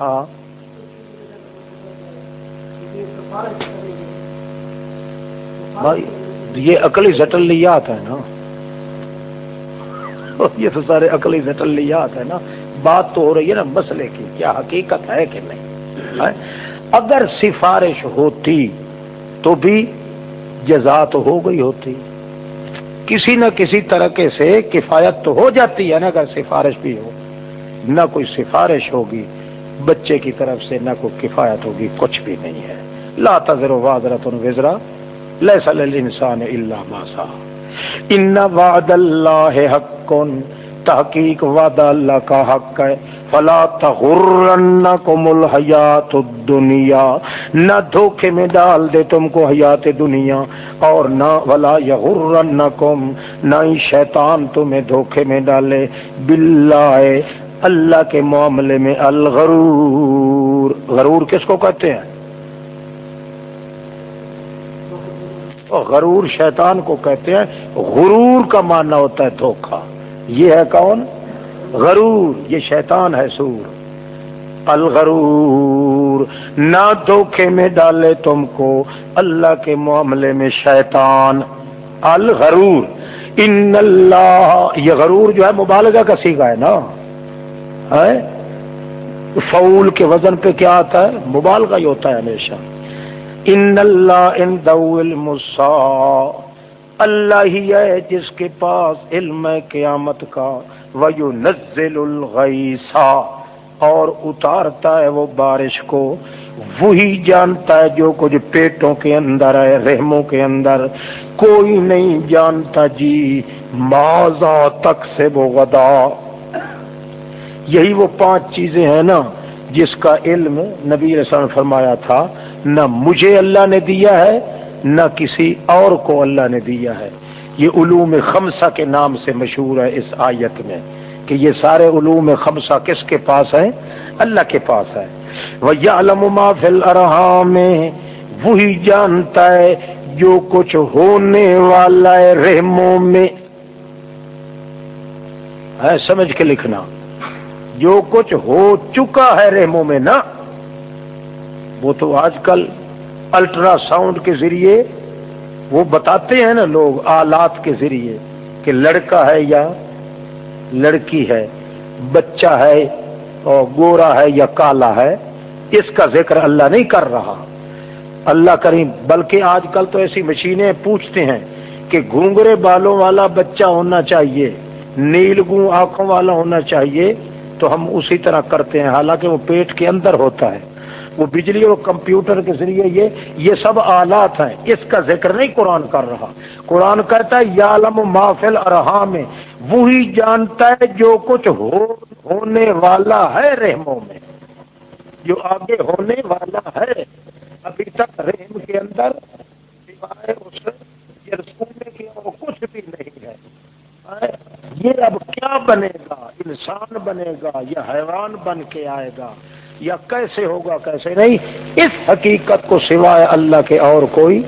ہاں۔ بھائی، یہ عقلی زٹلیات ہے نا۔ یہ تو سارے عقلی زٹلیات ہے نا۔ بات تو ہو رہی ہے نا، مسئلے کی کیا حقیقت ہے کہ نہیں؟ اگر سفارش ہوتی تو بھی جزا تو ہو گئی ہوتی۔ کسی نہ کسی طریقے سے کفایت تو ہو جاتی ہے نا، اگر سفارش بھی ہو۔ نہ کوئی سفارش ہوگی، بچے کی طرف سے نہ کوئی کفایت ہوگی، کچھ بھی نہیں ہے۔ لا تذر وادرت وزرا، لیس للانسان الا ما سا ان وعد اللہ حق۔ تحقیق وعدہ اللہ کا حق ہے۔ فلا تغرنکم الحیات الدنیا نہ دھوکے میں ڈال دے تم کو حیات دنیا، اور نہ ولا یغرنکم نہ ہی شیطان تمہیں دھوکے میں ڈالے۔ باللہ اللہ کے معاملے میں الغرور۔ غرور کس کو کہتے ہیں؟ غرور شیطان کو کہتے ہیں۔ غرور کا ماننا ہوتا ہے دھوکا یہ ہے کون؟ غرور، یہ شیطان ہے سور۔ الغرور، نہ دھوکے میں ڈالے تم کو اللہ کے معاملے میں شیطان۔ الغرور، ان اللہ، یہ غرور جو ہے مبالغہ کا سیکھا ہے نا؟ فول کے وزن پہ کیا آتا ہے؟ مبالغہ ہی ہوتا ہے ہمیشہ۔ ان اللہ ان مسا اللہ ہی ہے جس کے پاس علم قیامت کا وہ نزل الغیسا اور اتارتا ہے وہ بارش کو۔ وہی جانتا ہے جو کچھ پیٹوں کے اندر ہے، رحموں کے اندر۔ کوئی نہیں جانتا جی ماضا تک سے وہ غدا۔ یہی وہ پانچ چیزیں ہیں نا، جس کا علم نبی رسول فرمایا تھا۔ نہ مجھے اللہ نے دیا ہے نہ کسی اور کو اللہ نے دیا ہے۔ یہ علوم خمسہ کے نام سے مشہور ہے اس آیت میں کہ یہ سارے علوم خمسہ کس کے پاس ہیں؟ اللہ کے پاس ہے وہ علم وہی جانتا ہے جو کچھ ہونے والا ہے رحموں میں۔ ہے سمجھ کے لکھنا، جو کچھ ہو چکا ہے رحموں میں نا، وہ تو آج کل الٹرا ساؤنڈ کے ذریعے وہ بتاتے ہیں نا لوگ آلات کے ذریعے کہ لڑکا ہے یا لڑکی ہے، بچہ ہے اور گورا ہے یا کالا ہے، اس کا ذکر اللہ نہیں کر رہا۔ اللہ کریم، بلکہ آج کل تو ایسی مشینیں پوچھتے ہیں کہ گھونگرے بالوں والا بچہ ہونا چاہیے نیلگوں آنکھوں والا ہونا چاہیے، تو ہم اسی طرح کرتے ہیں۔ حالانکہ وہ پیٹ کے اندر ہوتا ہے۔ وہ بجلی اور کمپیوٹر کے ذریعے یہ یہ سب آلات ہیں۔ اس کا ذکر نہیں قرآن کر رہا۔ قرآن کہتا ہے یالم محفل ارحا میں وہی جانتا ہے جو کچھ ہو، ہونے والا ہے رحموں میں۔ جو آگے ہونے والا ہے، ابھی تک رحم کے اندر سوائے اس کے وہ کچھ بھی نہیں ہے۔ یہ اب کیا بنے گا؟ انسان بنے گا یا حیوان بن کے آئے گا؟ یا کیسے ہوگا کیسے نہیں؟ اس حقیقت کو سوائے اللہ کے اور کوئی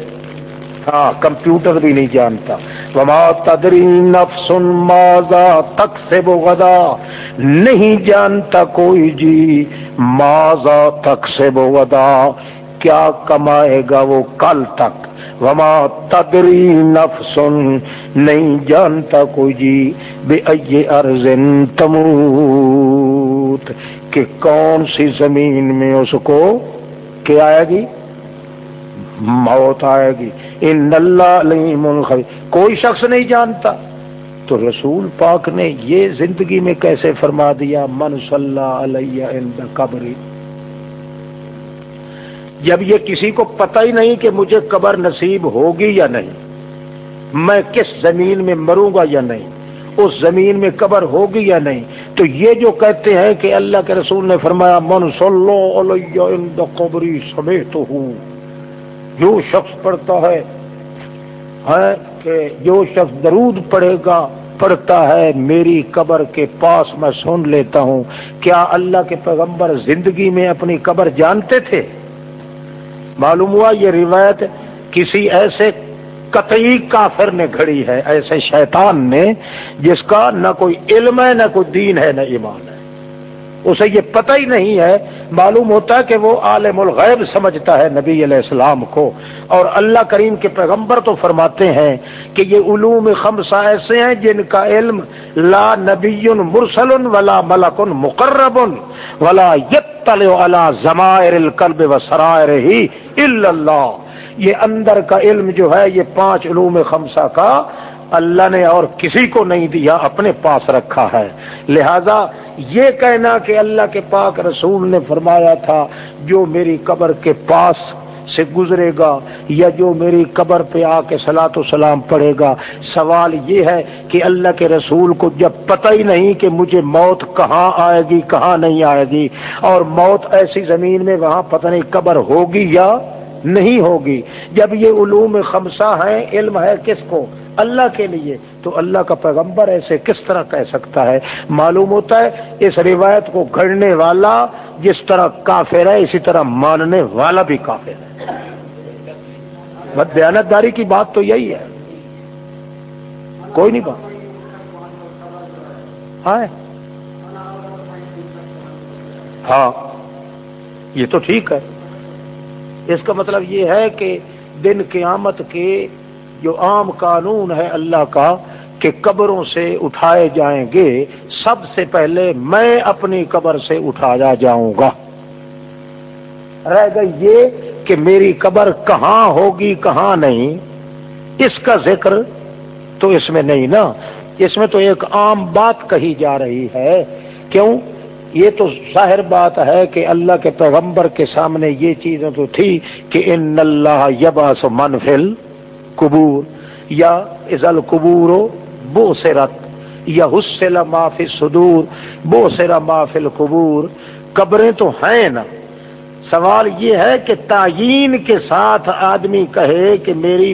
ہاں کمپیوٹر بھی نہیں جانتا۔ وما تدری نفس ماضا تک سے غدا۔ نہیں جانتا کوئی جی ماضا تک سے غدا۔ کیا کمائے گا وہ کل تک؟ وما تدری نفس۔ نہیں جانتا کوئی جی بے ارزن تموت۔ کہ کون سی زمین میں اس کو کیا آئے گی؟ موت آئے گی۔ ان اللہ کوئی شخص نہیں جانتا۔ تو رسول پاک نے یہ زندگی میں کیسے فرما دیا؟ من صلی علیہ قبری۔ جب یہ کسی کو پتہ ہی نہیں کہ مجھے قبر نصیب ہوگی یا نہیں، میں کس زمین میں مروں گا یا نہیں، اس زمین میں قبر ہوگی یا نہیں تو یہ جو کہتے ہیں کہ اللہ کے رسول نے فرمایا، من صلو علیہ قبری سمیت ہوں جو شخص پڑھتا ہے ہاں، کہ جو شخص درود پڑھے گا، پڑھتا ہے، میری قبر کے پاس میں سن لیتا ہوں. کیا اللہ کے پیغمبر زندگی میں اپنی قبر جانتے تھے؟ معلوم ہوا یہ روایت کسی ایسے قطعی کافر نے گھڑی ہے، ایسے شیطان نے، جس کا نہ کوئی علم ہے، نہ کوئی دین ہے، نہ ایمان ہے۔ اسے یہ پتہ ہی نہیں ہے، معلوم ہوتا ہے کہ وہ عالم الغیب سمجھتا ہے نبی علیہ السلام کو۔ اور اللہ کریم کے پیغمبر تو فرماتے ہیں کہ یہ علوم خمسہ ایسے ہیں جن کا علم لا نبی مرسل ولا ملک مقرب ولا ولا ضمائر القلب و سرائر ہی اللہ۔ یہ اندر کا علم جو ہے، یہ پانچ علوم خمسہ کا اللہ نے اور کسی کو نہیں دیا، اپنے پاس رکھا ہے۔ لہذا یہ کہنا کہ اللہ کے پاک رسول نے فرمایا تھا، جو میری قبر کے پاس سے گزرے گا یا جو میری قبر پہ آ کے سلاۃ و سلام پڑھے گا، سوال یہ ہے کہ اللہ کے رسول کو جب پتہ ہی نہیں کہ مجھے موت کہاں آئے گی، کہاں نہیں آئے گی۔ اور موت ایسی زمین میں، وہاں پتہ نہیں قبر ہوگی یا نہیں ہوگی۔ جب یہ علوم خمسہ ہیں، علم ہے کس کو؟ اللہ کے لیے۔ تو اللہ کا پیغمبر ایسے کس طرح کہہ سکتا ہے؟ معلوم ہوتا ہے، اس روایت کو گھڑنے والا جس طرح کافر ہے، اسی طرح ماننے والا بھی کافر ہے۔ دیانت داری کی بات تو یہی ہے۔ کوئی نہیں بات۔ ہاں۔ ہاں یہ تو ٹھیک ہے۔ اس کا مطلب یہ ہے کہ دن قیامت کے جو عام قانون ہے اللہ کا کہ قبروں سے اٹھائے جائیں گے، سب سے پہلے میں اپنی قبر سے اٹھایا جاؤں گا۔ رہ گئی یہ کہ میری قبر کہاں ہوگی، کہاں نہیں، اس کا ذکر تو اس میں نہیں نا۔ اس میں تو ایک عام بات کہی جا رہی ہے۔ کیوں؟ یہ تو ظاہر بات ہے کہ اللہ کے پیغمبر کے سامنے یہ چیزیں تو تھی کہ ان اللہ یباس منفل قبور یا ازل قبور بو سرت یا حسل معافی صدور بو سرا معافل قبور قبریں تو ہیں نا۔ سوال یہ ہے کہ تعین کے ساتھ آدمی کہے کہ میری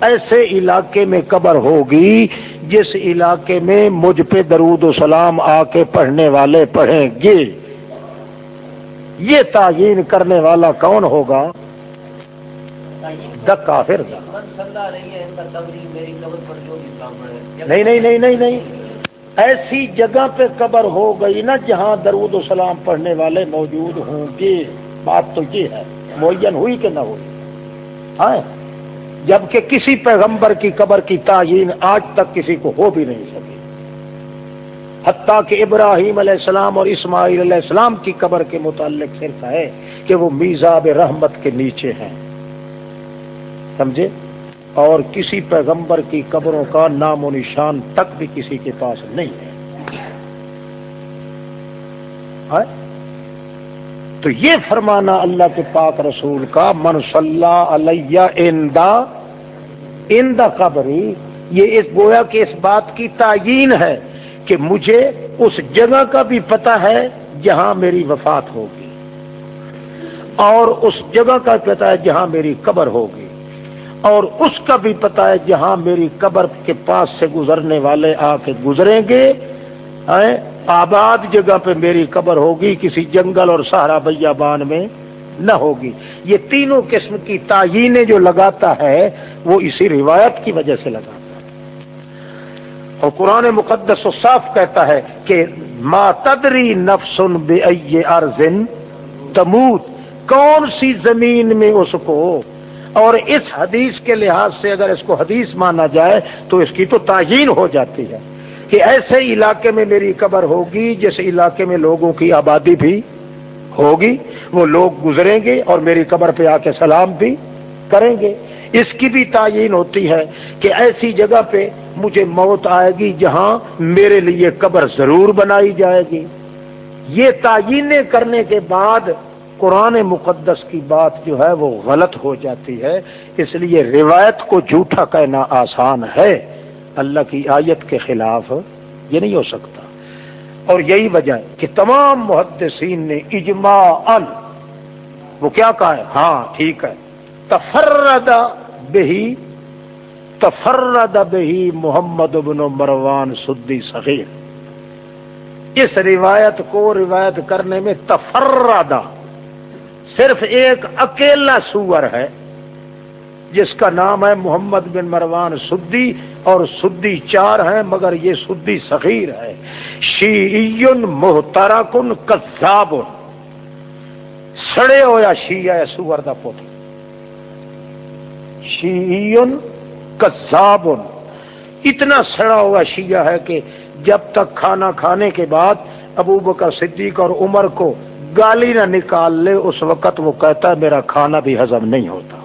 ایسے علاقے میں قبر ہوگی جس علاقے میں مجھ پہ درود و سلام آ کے پڑھنے والے پڑھیں گے۔ یہ تعین کرنے والا کون ہوگا؟ کافر۔ نہیں نہیں نہیں نہیں نہیں۔ ایسی جگہ پہ قبر ہو گئی نا جہاں درود و سلام پڑھنے والے موجود ہوں گے۔ بات تو یہ ہے، معین ہوئی کہ نہ ہوئی؟ ہاں۔ جبکہ کسی پیغمبر کی قبر کی تعین آج تک کسی کو ہو بھی نہیں سکی۔ حتیٰ کہ ابراہیم علیہ السلام اور اسماعیل علیہ السلام کی قبر کے متعلق صرف ہے کہ وہ میزاب رحمت کے نیچے ہیں۔ سمجھے؟ اور کسی پیغمبر کی قبروں کا نام و نشان تک بھی کسی کے پاس نہیں ہے۔ تو یہ فرمانا اللہ کے پاک رسول کا، من صلی علیہ اندا اندا قبری، یہ اس گویا کہ اس بات کی تعین ہے کہ مجھے اس جگہ کا بھی پتہ ہے جہاں میری وفات ہوگی اور اس جگہ کا پتہ ہے جہاں میری قبر ہوگی اور اس کا بھی پتا ہے جہاں میری قبر کے پاس سے گزرنے والے آ کے گزریں گے آباد جگہ پہ میری قبر ہوگی، کسی جنگل اور سہارا بیا بان میں نہ ہوگی۔ یہ تینوں قسم کی تعینیں جو لگاتا ہے، وہ اسی روایت کی وجہ سے لگاتا ہے۔ اور قرآن مقدس و صاف کہتا ہے کہ ما تدری نفسن بے ارزن تموت۔ کون سی زمین میں اس کو؟ اور اس حدیث کے لحاظ سے اگر اس کو حدیث مانا جائے تو اس کی تو تعین ہو جاتی ہے۔ کہ ایسے علاقے میں میری قبر ہوگی جس علاقے میں لوگوں کی آبادی بھی ہوگی، وہ لوگ گزریں گے اور میری قبر پہ آ کے سلام بھی کریں گے۔ اس کی بھی تعین ہوتی ہے کہ ایسی جگہ پہ مجھے موت آئے گی جہاں میرے لیے قبر ضرور بنائی جائے گی۔ یہ تعینیں کرنے کے بعد قرآن مقدس کی بات جو ہے وہ غلط ہو جاتی ہے، اس لیے روایت کو جھوٹا کہنا آسان ہے۔ اللہ کی آیت کے خلاف یہ نہیں ہو سکتا۔ اور یہی وجہ ہے کہ تمام محدثین نے اجماع وہ کیا کہا ہے؟ ہاں ٹھیک ہے۔ تفرد بہی تفرد بہی محمد ابن مروان سدی صغیر۔ اس روایت کو روایت کرنے میں تفردہ، صرف ایک اکیلا سور ہے جس کا نام ہے محمد بن مروان سدی۔ اور سدی چار ہیں مگر یہ سدی صغیر ہے شی محترا کن کذاب۔ سڑے ہوا شیعہ سور دا پوت شی کذاب۔ اتنا سڑا ہوا شیعہ ہے کہ جب تک کھانا کھانے کے بعد ابو بکر صدیق اور عمر کو گالی نہ نکال لے، اس وقت وہ کہتا ہے، میرا کھانا بھی ہضم نہیں ہوتا۔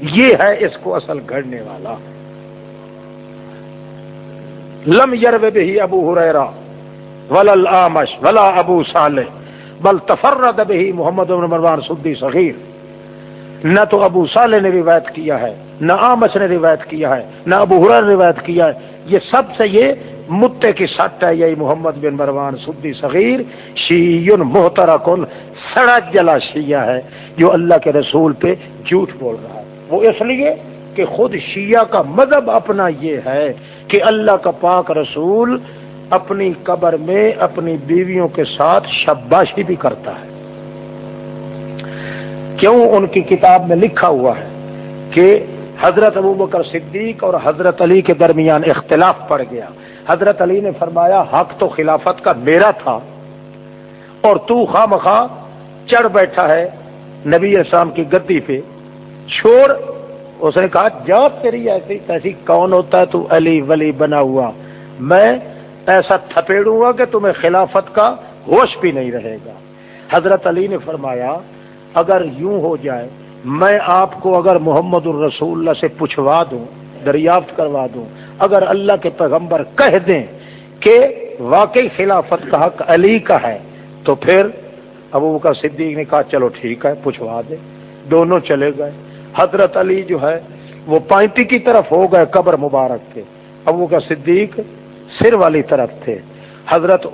یہ ہے اس کو اصل گھڑنے والا۔ لم یرو بھی ابو ہریرا ول آمش ولا ابو صالح، بل تفرد بھی محمد مروان سدی صغیر۔ نہ تو ابو صالح نے روایت کیا ہے، نہ آمش نے روایت کیا ہے، نہ ابو حرر روایت کیا ہے۔ یہ سب سے یہ متے کی سٹ ہے، یہی محمد بن مروان سدی صغیر۔ شیون محترا کن سڑا جلا شیعہ ہے، جو اللہ کے رسول پہ جھوٹ بول رہا ہے۔ وہ اس لیے کہ خود شیعہ کا مذہب اپنا یہ ہے کہ اللہ کا پاک رسول اپنی قبر میں اپنی بیویوں کے ساتھ شباشی بھی کرتا ہے۔ کیوں ان کی کتاب میں لکھا ہوا ہے کہ حضرت ابو بکر صدیق اور حضرت علی کے درمیان اختلاف پڑ گیا۔ حضرت علی نے فرمایا، حق تو خلافت کا میرا تھا اور تو خواہ مخواہ چڑھ بیٹھا ہے نبی اسلام کی گدی پہ۔ چھوڑ اس نے کہا، جب تیری ایسی تیسی کون ہوتا ہے تو علی ولی بنا ہوا۔ میں ایسا تھپیڑوں گا کہ تمہیں خلافت کا ہوش بھی نہیں رہے گا۔ حضرت علی نے فرمایا، اگر یوں ہو جائے، میں آپ کو اگر محمد الرسول اللہ سے پوچھوا دوں، دریافت کروا دوں، اگر اللہ کے پیغمبر کہہ دیں کہ واقعی خلافت کا حق علی کا ہے، تو پھر ابو کا صدیق نے کہا، چلو ٹھیک ہے، پوچھوا دے دونوں چلے گئے۔ حضرت علی جو ہے، وہ پائنتی کی طرف ہو گئے قبر مبارک کے۔ ابو کا صدیق سر والی طرف تھے۔ حضرت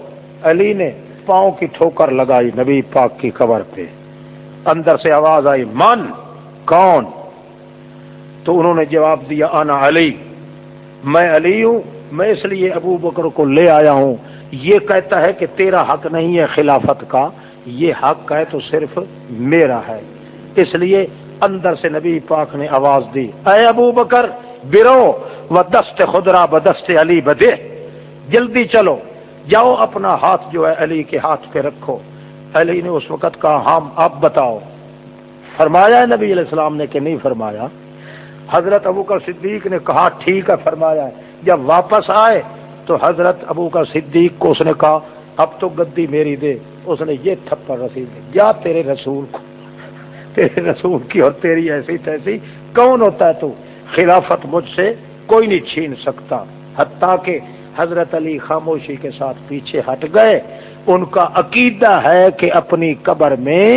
علی نے پاؤں کی ٹھوکر لگائی نبی پاک کی قبر پہ۔ اندر سے آواز آئی، من؟ کون؟ تو انہوں نے جواب دیا آنا علی۔ میں علی ہوں، میں اس لیے ابو بکر کو لے آیا ہوں۔ یہ کہتا ہے کہ تیرا حق نہیں ہے خلافت کا، یہ حق ہے تو صرف میرا ہے۔ اس لیے اندر سے نبی پاک نے آواز دی۔ اے ابو بکر، برو و دست خدرا بدست علی بدے۔ جلدی چلو، جاؤ اپنا ہاتھ جو ہے علی کے ہاتھ پہ رکھو۔ علی نے اس وقت کہا ہاں، ہم اب بتاؤ۔ فرمایا ہے، نبی علیہ السلام نے کہ نہیں فرمایا۔ حضرت ابو کا صدیق نے کہا، ٹھیک ہے، فرمایا ہے۔ جب واپس آئے تو حضرت ابو کا صدیق کو اس نے کہا، اب تو گدی میری دے۔ اس نے یہ تھپڑ رسید یا تیرے رسول کو تیرے رسول کی اور تیری ایسی تیسی، کون ہوتا ہے تو؟ خلافت مجھ سے کوئی نہیں چھین سکتا۔ حتیٰ کہ حضرت علی خاموشی کے ساتھ پیچھے ہٹ گئے۔ ان کا عقیدہ ہے کہ اپنی قبر میں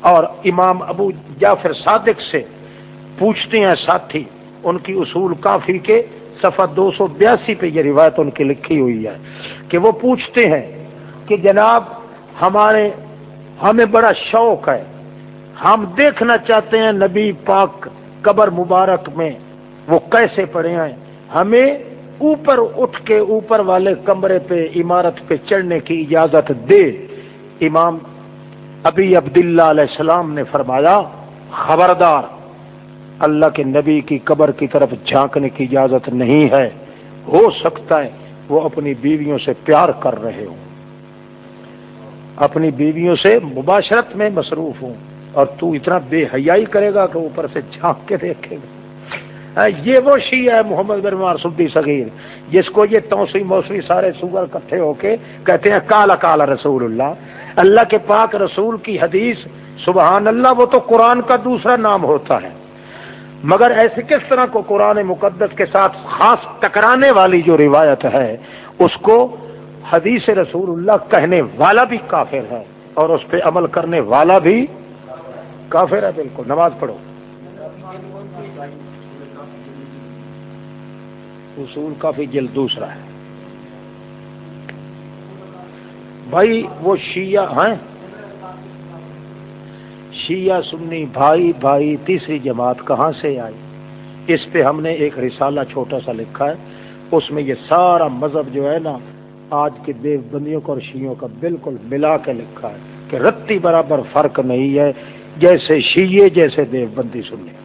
اور امام ابو جعفر صادق سے پوچھتے ہیں ساتھی، ان کی اصول کافی کے صفحہ دو سو بیاسی پہ یہ روایت ان کی لکھی ہوئی ہے کہ وہ پوچھتے ہیں کہ جناب، ہمارے، ہمیں بڑا شوق ہے ہم دیکھنا چاہتے ہیں نبی پاک قبر مبارک میں وہ کیسے پڑے ہیں۔ ہمیں اوپر اٹھ کے اوپر والے کمرے پہ، عمارت پہ چڑھنے کی اجازت دے۔ امام ابی عبداللہ علیہ السلام نے فرمایا، خبردار، اللہ کے نبی کی قبر کی طرف جھانکنے کی اجازت نہیں ہے۔ ہو سکتا ہے وہ اپنی بیویوں سے پیار کر رہے ہوں۔ اپنی بیویوں سے مباشرت میں مصروف ہوں۔ اور تو اتنا بے حیائی کرے گا کہ اوپر سے جھانک کے دیکھے گا۔ ہاں، یہ وہ شیعہ ہے محمد برمار سدی صغیر، جس کو یہ توسیع موسمی سارے سور کٹھے ہو کے کہتے ہیں، کالا کالا رسول اللہ اللہ کے پاک رسول کی حدیث، سبحان اللہ، وہ تو قرآن کا دوسرا نام ہوتا ہے۔ مگر ایسے کس طرح کو قرآن مقدس کے ساتھ خاص ٹکرانے والی جو روایت ہے، اس کو حدیث رسول اللہ کہنے والا بھی کافر ہے اور اس پہ عمل کرنے والا بھی کافر ہے، بالکل، نماز پڑھو۔ اصول کافی جلد دوسرا ہے۔ بھائی، وہ شیعہ ہیں شیعہ سنی، بھائی بھائی، تیسری جماعت کہاں سے آئی؟ اس پہ ہم نے ایک رسالہ چھوٹا سا لکھا ہے۔ اس میں یہ سارا مذہب جو ہے نا، آج کے دیو بندیوں کو اور شیوں کا بالکل ملا کے لکھا ہے کہ رتی برابر فرق نہیں ہے۔ جیسے شیعے جیسے دیوبندی سنی۔